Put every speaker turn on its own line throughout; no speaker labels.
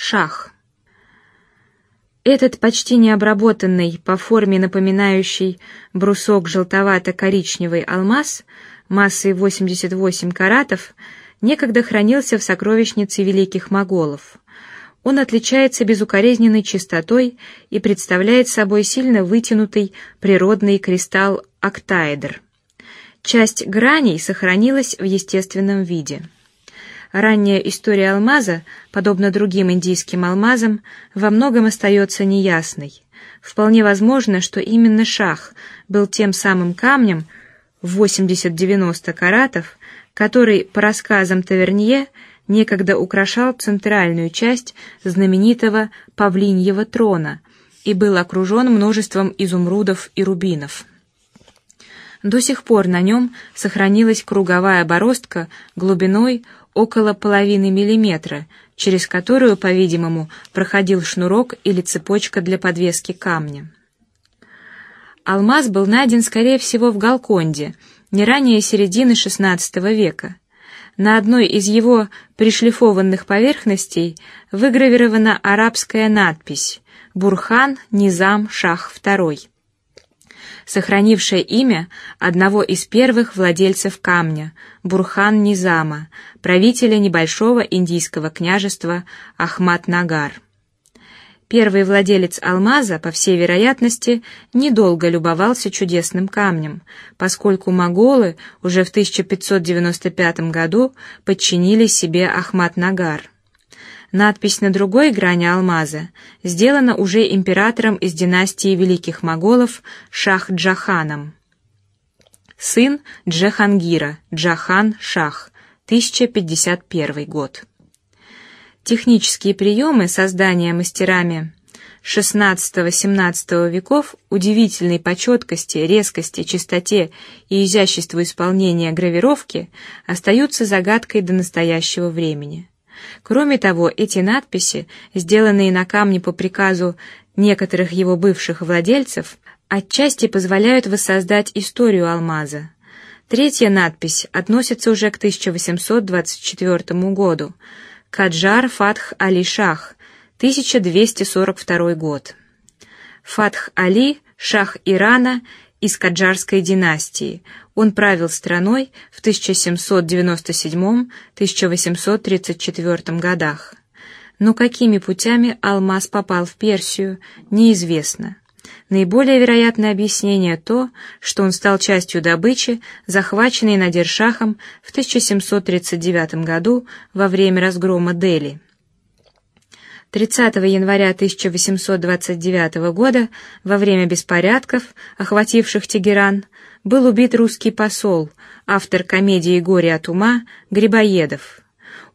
Шах. Этот почти необработанный, по форме напоминающий брусок желтовато-коричневый алмаз массой 88 каратов некогда хранился в сокровищнице великих моголов. Он отличается безукоризненной чистотой и представляет собой сильно вытянутый природный кристалл октаэдр. Часть граней сохранилась в естественном виде. Ранняя история алмаза, подобно другим индийским алмазам, во многом остается неясной. Вполне возможно, что именно шах был тем самым камнем в 80-90 каратов, который, по рассказам Тавернье, некогда украшал центральную часть знаменитого павлиньего трона и был окружен множеством изумрудов и рубинов. До сих пор на нем сохранилась круговая бороздка глубиной около половины миллиметра, через которую, по-видимому, проходил шнурок или цепочка для подвески камня. Алмаз был найден, скорее всего, в Галконде, не ранее середины XVI века. На одной из его пришлифованных поверхностей выгравирована арабская надпись «Бурхан Низам Шах II» сохранившая имя одного из первых владельцев камня Бурхан Низама, правителя небольшого индийского княжества Ахмат-Нагар. Первый владелец алмаза, по всей вероятности, недолго любовался чудесным камнем, поскольку моголы уже в 1595 году подчинили себе Ахмат-Нагар. Надпись на другой грани алмаза сделана уже императором из династии великих моголов Шах-Джаханом. Сын Джахангира, Джахан Шах, 1051 год. Технические приемы создания мастерами XVI-XVII веков удивительной по четкости, резкости, чистоте и изяществу исполнения гравировки остаются загадкой до настоящего времени. Кроме того, эти надписи, сделанные на камне по приказу некоторых его бывших владельцев, отчасти позволяют воссоздать историю алмаза. Третья надпись относится уже к 1824 году. Каджар Фатх Али Шах, 1242 год. Фатх Али, шах Ирана из Каджарской династии, он правил страной в 1797-1834 годах. Но какими путями алмаз попал в Персию, неизвестно. Наиболее вероятное объяснение то, что он стал частью добычи, захваченной Надиршахом в 1739 году во время разгрома Дели. 30 января 1829 года во время беспорядков, охвативших Тегеран, был убит русский посол, автор комедии «Горе от ума» Грибоедов.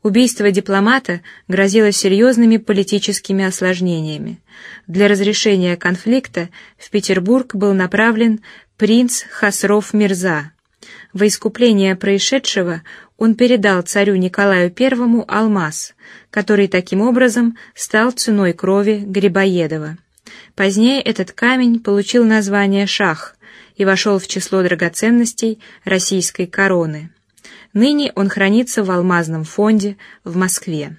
Убийство дипломата грозило серьезными политическими осложнениями. Для разрешения конфликта в Петербург был направлен принц Хасров Мирза. Во искупление происшедшего он передал царю Николаю I алмаз, который таким образом стал ценой крови Грибоедова. Позднее этот камень получил название шах и вошел в число драгоценностей российской короны. Ныне он хранится в алмазном фонде в Москве.